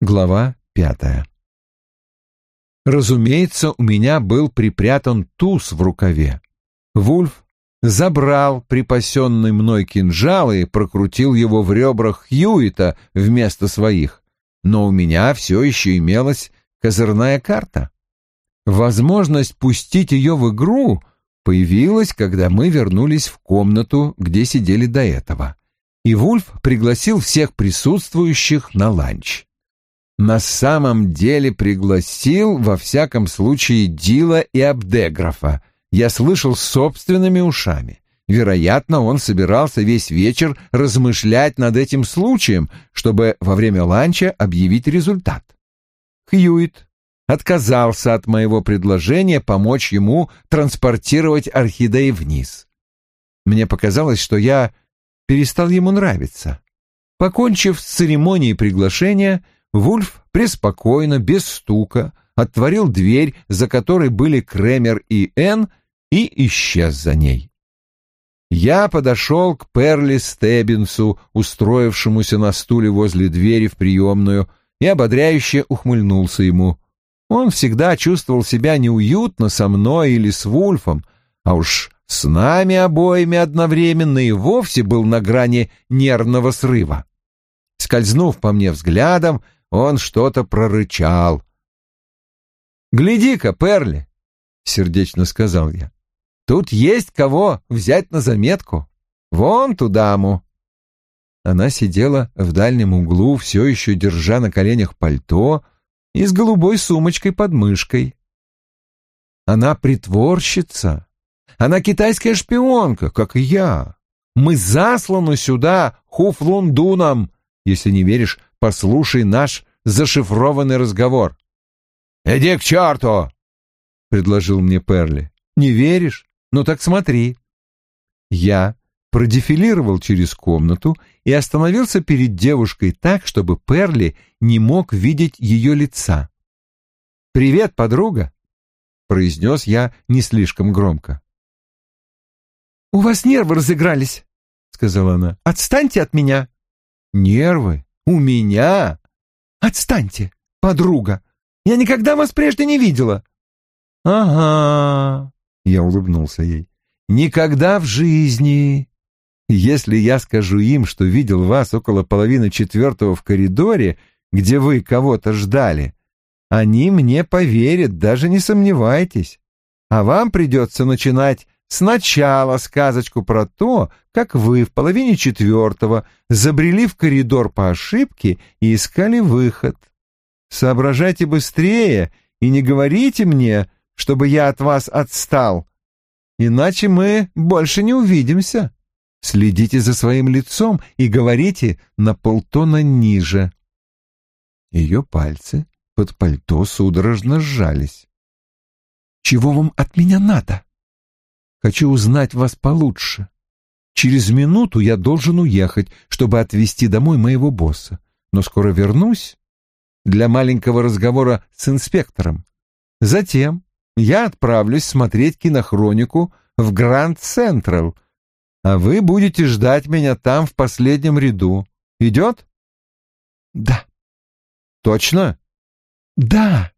Глава пятая. Разумеется, у меня был припрятан туз в рукаве. Вульф забрал припасенный мной кинжал и прокрутил его в ребрах Хьюита вместо своих, но у меня все еще имелась козырная карта. Возможность пустить ее в игру появилась, когда мы вернулись в комнату, где сидели до этого, и Вульф пригласил всех присутствующих на ланч на самом деле пригласил, во всяком случае, Дила и Абдеграфа. Я слышал собственными ушами. Вероятно, он собирался весь вечер размышлять над этим случаем, чтобы во время ланча объявить результат. Хьюит отказался от моего предложения помочь ему транспортировать орхидеи вниз. Мне показалось, что я перестал ему нравиться. Покончив с церемонией приглашения, Вульф преспокойно, без стука, отворил дверь, за которой были Кремер и Энн, и исчез за ней. Я подошел к Перли Стеббинсу, устроившемуся на стуле возле двери в приемную, и ободряюще ухмыльнулся ему. Он всегда чувствовал себя неуютно со мной или с Вульфом, а уж с нами обоими одновременно и вовсе был на грани нервного срыва. Скользнув по мне взглядом, он что-то прорычал. «Гляди-ка, Перли!» — сердечно сказал я. «Тут есть кого взять на заметку. Вон ту даму!» Она сидела в дальнем углу, все еще держа на коленях пальто и с голубой сумочкой под мышкой. Она притворщица. Она китайская шпионка, как и я. Мы засланы сюда хуфлундуном, если не веришь, послушай наш зашифрованный разговор. «Иди к черту!» — предложил мне Перли. «Не веришь? Ну так смотри». Я продефилировал через комнату и остановился перед девушкой так, чтобы Перли не мог видеть ее лица. «Привет, подруга!» — произнес я не слишком громко. «У вас нервы разыгрались», — сказала она. «Отстаньте от меня». «Нервы? У меня? Отстаньте, подруга. Я никогда вас прежде не видела. Ага, я улыбнулся ей. Никогда в жизни. Если я скажу им, что видел вас около половины четвертого в коридоре, где вы кого-то ждали, они мне поверят, даже не сомневайтесь. А вам придется начинать Сначала сказочку про то, как вы в половине четвертого забрели в коридор по ошибке и искали выход. Соображайте быстрее и не говорите мне, чтобы я от вас отстал, иначе мы больше не увидимся. Следите за своим лицом и говорите на полтона ниже. Ее пальцы под пальто судорожно сжались. «Чего вам от меня надо?» Хочу узнать вас получше. Через минуту я должен уехать, чтобы отвезти домой моего босса. Но скоро вернусь для маленького разговора с инспектором. Затем я отправлюсь смотреть кинохронику в Гранд Централ, а вы будете ждать меня там в последнем ряду. Идет? Да. Точно? Да.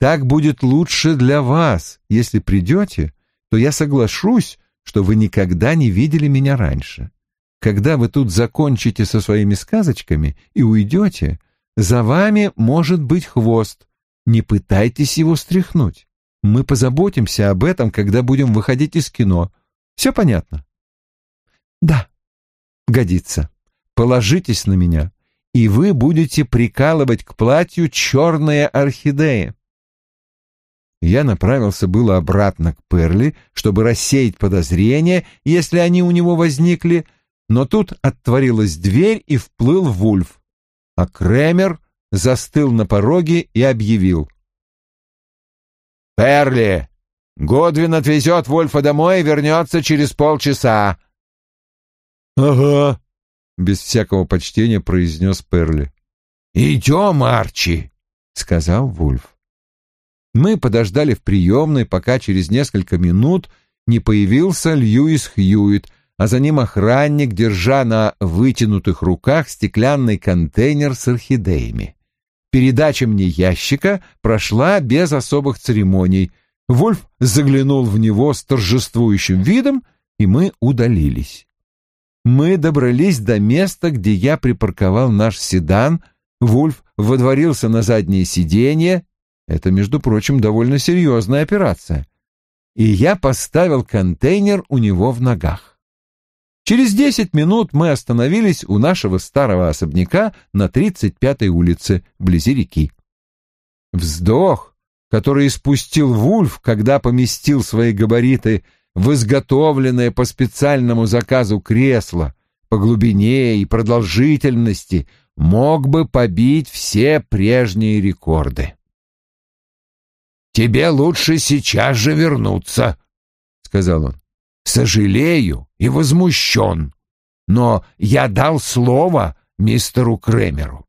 Так будет лучше для вас, если придете то я соглашусь, что вы никогда не видели меня раньше. Когда вы тут закончите со своими сказочками и уйдете, за вами может быть хвост. Не пытайтесь его стряхнуть. Мы позаботимся об этом, когда будем выходить из кино. Все понятно? Да, годится. Положитесь на меня, и вы будете прикалывать к платью черные орхидеи. Я направился было обратно к Перли, чтобы рассеять подозрения, если они у него возникли, но тут отворилась дверь и вплыл Вульф, а Кремер застыл на пороге и объявил. «Перли, Годвин отвезет Вульфа домой и вернется через полчаса». «Ага», — без всякого почтения произнес Перли. «Идем, Арчи», — сказал Вульф. Мы подождали в приемной, пока через несколько минут не появился Льюис Хьюит, а за ним охранник, держа на вытянутых руках стеклянный контейнер с орхидеями. Передача мне ящика прошла без особых церемоний. Вольф заглянул в него с торжествующим видом, и мы удалились. Мы добрались до места, где я припарковал наш седан. Вульф водворился на заднее сиденье. Это, между прочим, довольно серьезная операция. И я поставил контейнер у него в ногах. Через десять минут мы остановились у нашего старого особняка на 35-й улице, вблизи реки. Вздох, который испустил Вульф, когда поместил свои габариты в изготовленное по специальному заказу кресло по глубине и продолжительности, мог бы побить все прежние рекорды. «Тебе лучше сейчас же вернуться», — сказал он. «Сожалею и возмущен, но я дал слово мистеру Кремеру.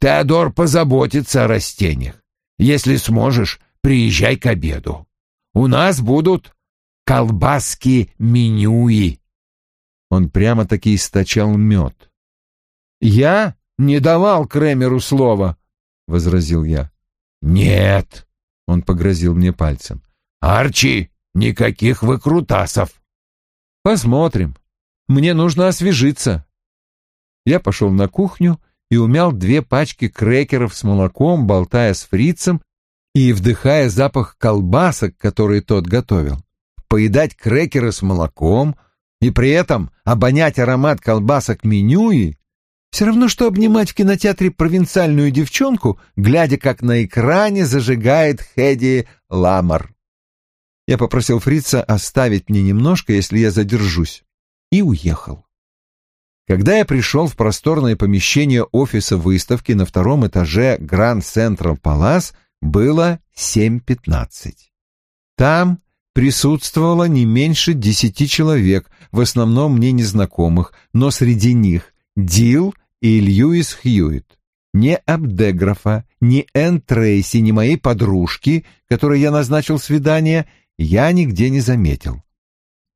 Теодор позаботится о растениях. Если сможешь, приезжай к обеду. У нас будут колбаски менюи». Он прямо-таки источал мед. «Я не давал Кремеру слова», — возразил я. «Нет», — он погрозил мне пальцем. «Арчи, никаких выкрутасов». «Посмотрим. Мне нужно освежиться». Я пошел на кухню и умял две пачки крекеров с молоком, болтая с фрицем и вдыхая запах колбасок, которые тот готовил. Поедать крекеры с молоком и при этом обонять аромат колбасок менюи все равно, что обнимать в кинотеатре провинциальную девчонку, глядя, как на экране зажигает Хэдди Ламар. Я попросил фрица оставить мне немножко, если я задержусь, и уехал. Когда я пришел в просторное помещение офиса выставки на втором этаже Гранд Централ Палас, было 7.15. Там присутствовало не меньше десяти человек, в основном мне незнакомых, но среди них Дил и Льюис Хьюитт. Ни Абдеграфа, ни Энн Трейси, ни моей подружки, которой я назначил свидание, я нигде не заметил.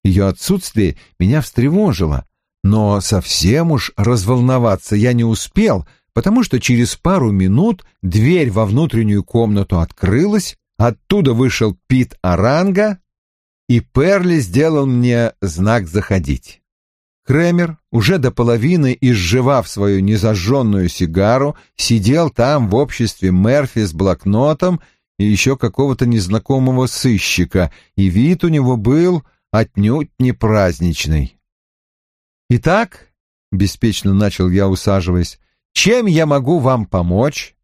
Ее отсутствие меня встревожило, но совсем уж разволноваться я не успел, потому что через пару минут дверь во внутреннюю комнату открылась, оттуда вышел Пит Аранга, и Перли сделал мне знак «заходить». Кремер, уже до половины изживав свою незажженную сигару, сидел там в обществе Мерфи с блокнотом и еще какого-то незнакомого сыщика, и вид у него был отнюдь не праздничный. «Итак», — беспечно начал я, усаживаясь, — «чем я могу вам помочь?»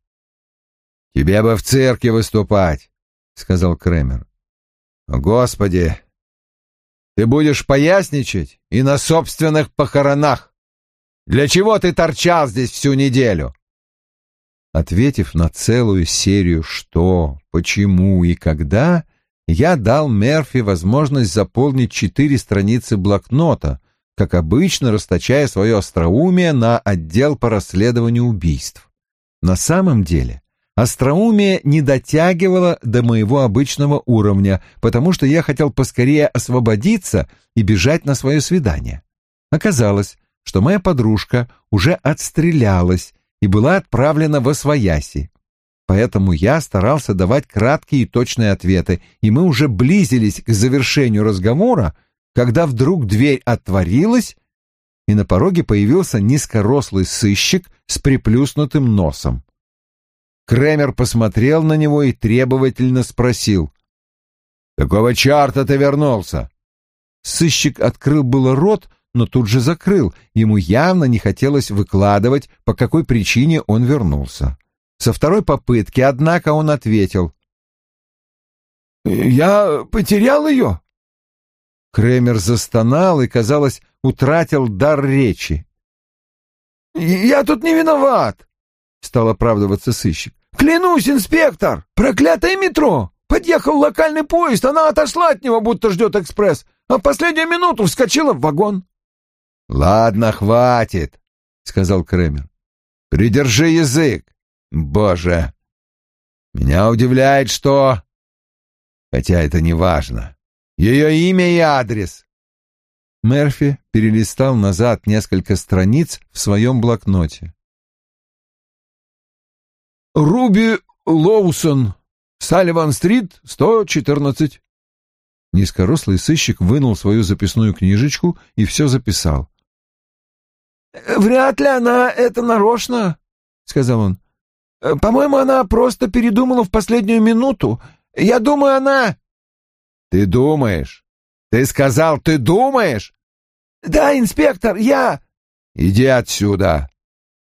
«Тебе бы в церкви выступать», — сказал Кремер. «Господи, ты будешь поясничать и на собственных похоронах. Для чего ты торчал здесь всю неделю?» Ответив на целую серию «что», «почему» и «когда», я дал Мерфи возможность заполнить четыре страницы блокнота, как обычно расточая свое остроумие на отдел по расследованию убийств. На самом деле остроумие не дотягивало до моего обычного уровня, потому что я хотел поскорее освободиться и бежать на свое свидание. Оказалось, что моя подружка уже отстрелялась и была отправлена во свояси. Поэтому я старался давать краткие и точные ответы, и мы уже близились к завершению разговора, когда вдруг дверь отворилась, и на пороге появился низкорослый сыщик с приплюснутым носом. Кремер посмотрел на него и требовательно спросил. «Какого черта ты вернулся?» Сыщик открыл было рот, но тут же закрыл. Ему явно не хотелось выкладывать, по какой причине он вернулся. Со второй попытки, однако, он ответил. «Я потерял ее?» Кремер застонал и, казалось, утратил дар речи. «Я тут не виноват!» — стал оправдываться сыщик. «Клянусь, инспектор! Проклятое метро! Подъехал локальный поезд, она отошла от него, будто ждет экспресс, а в последнюю минуту вскочила в вагон». «Ладно, хватит», — сказал Кремер. «Придержи язык. Боже! Меня удивляет, что...» Хотя это не важно. Ее имя и адрес. Мерфи перелистал назад несколько страниц в своем блокноте. Руби Лоусон, Салливан-стрит, 114. Низкорослый сыщик вынул свою записную книжечку и все записал. «Вряд ли она это нарочно», — сказал он. «По-моему, она просто передумала в последнюю минуту. Я думаю, она...» «Ты думаешь? Ты сказал, ты думаешь?» «Да, инспектор, я...» «Иди отсюда.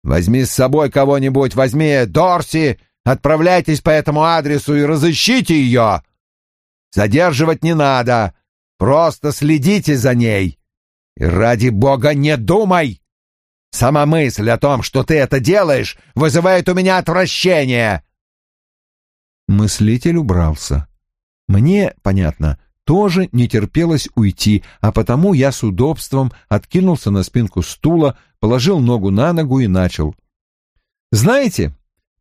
Возьми с собой кого-нибудь, возьми Дорси, отправляйтесь по этому адресу и разыщите ее. Задерживать не надо, просто следите за ней. И ради бога не думай!» Сама мысль о том, что ты это делаешь, вызывает у меня отвращение. Мыслитель убрался. Мне, понятно, тоже не терпелось уйти, а потому я с удобством откинулся на спинку стула, положил ногу на ногу и начал. Знаете,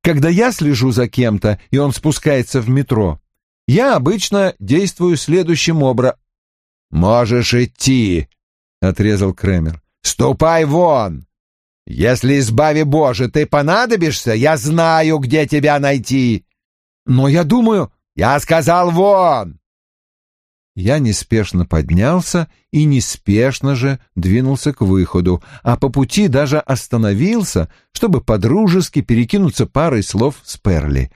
когда я слежу за кем-то, и он спускается в метро, я обычно действую следующим образом. «Можешь идти», — отрезал Кремер. «Ступай вон! Если, избави Боже, ты понадобишься, я знаю, где тебя найти. Но я думаю, я сказал вон. Я неспешно поднялся и неспешно же двинулся к выходу, а по пути даже остановился, чтобы подружески перекинуться парой слов с Перли.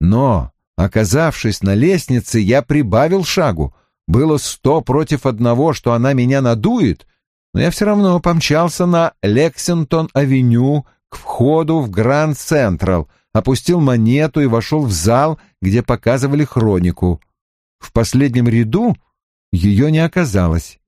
Но, оказавшись на лестнице, я прибавил шагу. Было сто против одного, что она меня надует, но я все равно помчался на Лексингтон-авеню к входу в Гранд Централ, опустил монету и вошел в зал, где показывали хронику. В последнем ряду ее не оказалось.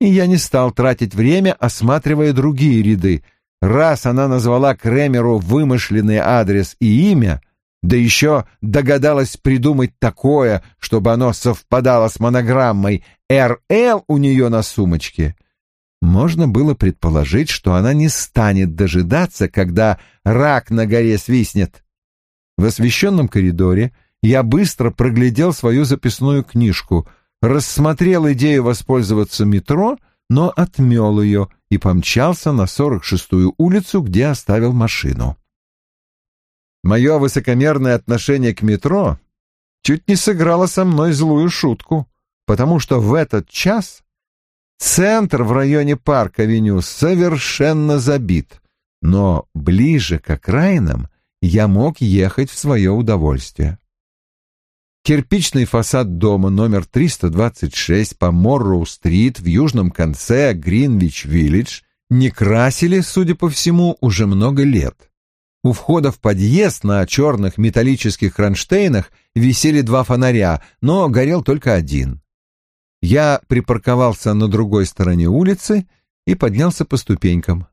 И я не стал тратить время, осматривая другие ряды. Раз она назвала Кремеру вымышленный адрес и имя, да еще догадалась придумать такое, чтобы оно совпадало с монограммой «РЛ» у нее на сумочке — можно было предположить, что она не станет дожидаться, когда рак на горе свистнет. В освещенном коридоре я быстро проглядел свою записную книжку, рассмотрел идею воспользоваться метро, но отмел ее и помчался на 46-ю улицу, где оставил машину. Мое высокомерное отношение к метро чуть не сыграло со мной злую шутку, потому что в этот час Центр в районе Парк-авеню совершенно забит, но ближе к окраинам я мог ехать в свое удовольствие. Кирпичный фасад дома номер 326 по Морроу-стрит в южном конце Гринвич-Виллидж не красили, судя по всему, уже много лет. У входа в подъезд на черных металлических кронштейнах висели два фонаря, но горел только один. Я припарковался на другой стороне улицы и поднялся по ступенькам.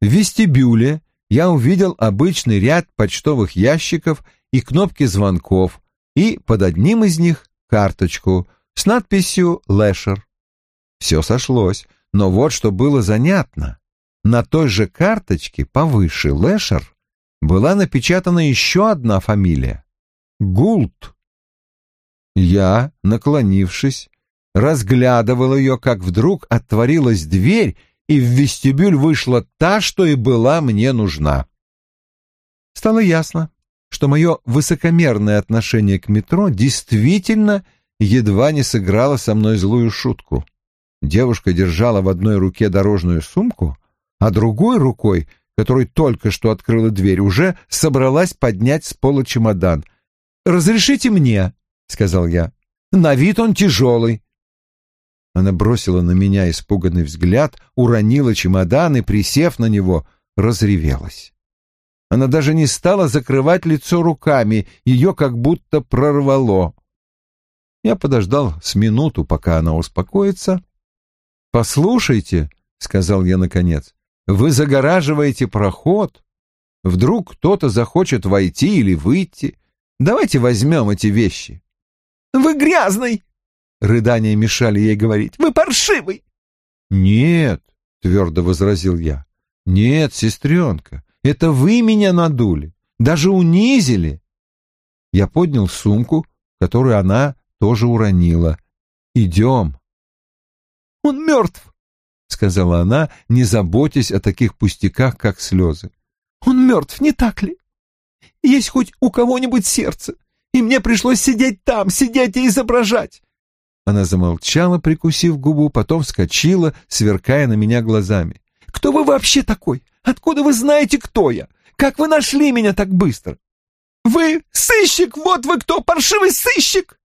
В вестибюле я увидел обычный ряд почтовых ящиков и кнопки звонков, и под одним из них карточку с надписью «Лэшер». Все сошлось, но вот что было занятно. На той же карточке повыше «Лэшер» была напечатана еще одна фамилия — Гулт. Я, наклонившись, разглядывал ее, как вдруг отворилась дверь, и в вестибюль вышла та, что и была мне нужна. Стало ясно, что мое высокомерное отношение к метро действительно едва не сыграло со мной злую шутку. Девушка держала в одной руке дорожную сумку, а другой рукой, которой только что открыла дверь, уже собралась поднять с пола чемодан. «Разрешите мне», — сказал я. «На вид он тяжелый, она бросила на меня испуганный взгляд, уронила чемодан и, присев на него, разревелась. Она даже не стала закрывать лицо руками, ее как будто прорвало. Я подождал с минуту, пока она успокоится. «Послушайте», — сказал я наконец, — «вы загораживаете проход. Вдруг кто-то захочет войти или выйти. Давайте возьмем эти вещи». «Вы грязный!» Рыдания мешали ей говорить. «Вы паршивый!» «Нет», — твердо возразил я. «Нет, сестренка, это вы меня надули, даже унизили». Я поднял сумку, которую она тоже уронила. «Идем». «Он мертв», — сказала она, не заботясь о таких пустяках, как слезы. «Он мертв, не так ли? есть хоть у кого-нибудь сердце, и мне пришлось сидеть там, сидеть и изображать. Она замолчала, прикусив губу, потом вскочила, сверкая на меня глазами. «Кто вы вообще такой? Откуда вы знаете, кто я? Как вы нашли меня так быстро? Вы сыщик, вот вы кто, паршивый сыщик!»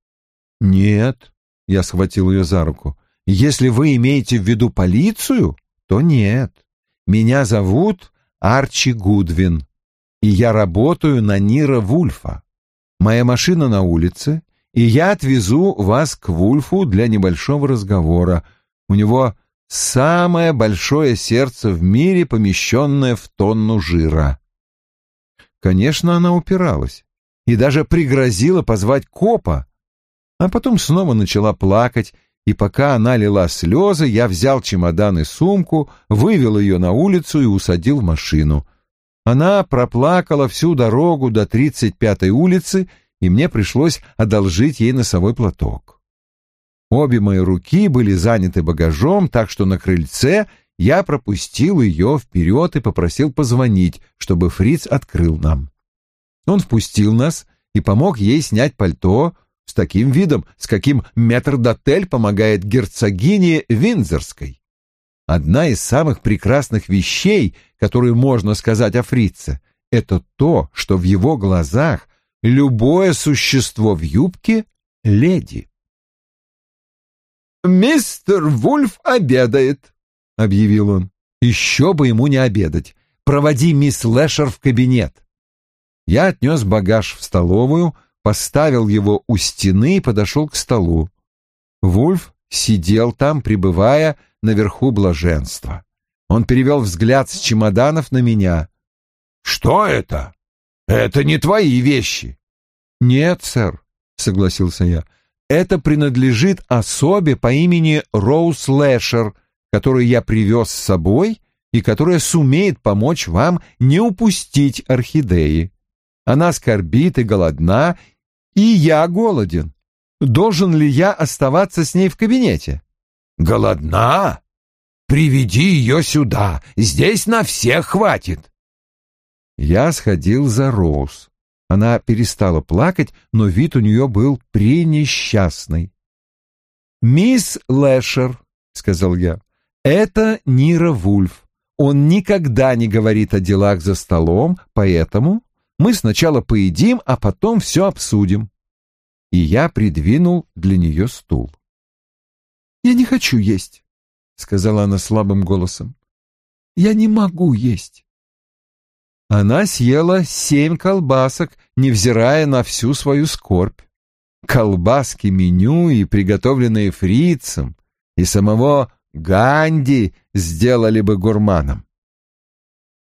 «Нет», — я схватил ее за руку, — «если вы имеете в виду полицию, то нет. Меня зовут Арчи Гудвин, и я работаю на Нира Вульфа. Моя машина на улице, и я отвезу вас к Вульфу для небольшого разговора. У него самое большое сердце в мире, помещенное в тонну жира». Конечно, она упиралась и даже пригрозила позвать копа, а потом снова начала плакать, и пока она лила слезы, я взял чемодан и сумку, вывел ее на улицу и усадил в машину. Она проплакала всю дорогу до 35-й улицы, и мне пришлось одолжить ей носовой платок. Обе мои руки были заняты багажом, так что на крыльце я пропустил ее вперед и попросил позвонить, чтобы Фриц открыл нам. Он впустил нас и помог ей снять пальто, с таким видом, с каким метрдотель помогает герцогине Виндзорской. Одна из самых прекрасных вещей, которые можно сказать о фрице, это то, что в его глазах любое существо в юбке — леди. «Мистер Вульф обедает», — объявил он. «Еще бы ему не обедать. Проводи мисс Лэшер в кабинет». Я отнес багаж в столовую, — поставил его у стены и подошел к столу. Вульф сидел там, пребывая наверху блаженства. Он перевел взгляд с чемоданов на меня. «Что это? Это не твои вещи!» «Нет, сэр», — согласился я. «Это принадлежит особе по имени Роуз Лэшер, которую я привез с собой и которая сумеет помочь вам не упустить орхидеи. Она скорбит и голодна, и я голоден. Должен ли я оставаться с ней в кабинете? Голодна? Приведи ее сюда. Здесь на всех хватит. Я сходил за Роуз. Она перестала плакать, но вид у нее был пренесчастный. «Мисс Лэшер», — сказал я, — «это Нира Вульф. Он никогда не говорит о делах за столом, поэтому мы сначала поедим, а потом все обсудим. И я придвинул для нее стул. «Я не хочу есть», — сказала она слабым голосом. «Я не могу есть». Она съела семь колбасок, невзирая на всю свою скорбь. Колбаски меню и приготовленные фрицем, и самого Ганди сделали бы гурманом.